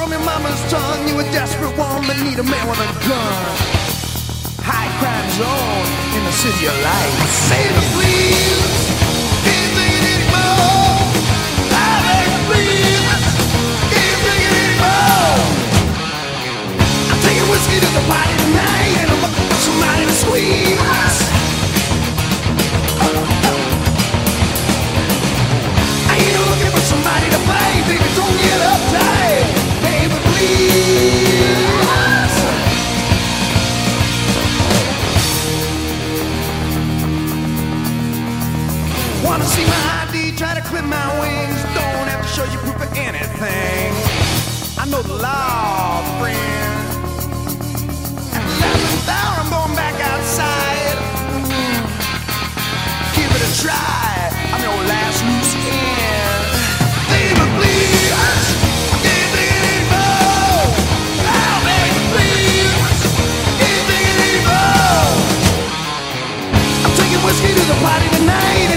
from your mama's tongue. You a desperate woman, need a man with a gun. High crime zone in the city of lights. Baby, please, can't take it anymore. I beg please, can't take it anymore. I'm taking whiskey to the party tonight, and I'm looking for somebody to squeeze. I ain't looking for somebody to fight, baby. Don't get Clip my wings. Don't have to show you proof of anything. I know the law, friend. The last hour, I'm going back outside. Give it a try. I'm your last loose end. Oh, baby, please. Whiskey to the party tonight,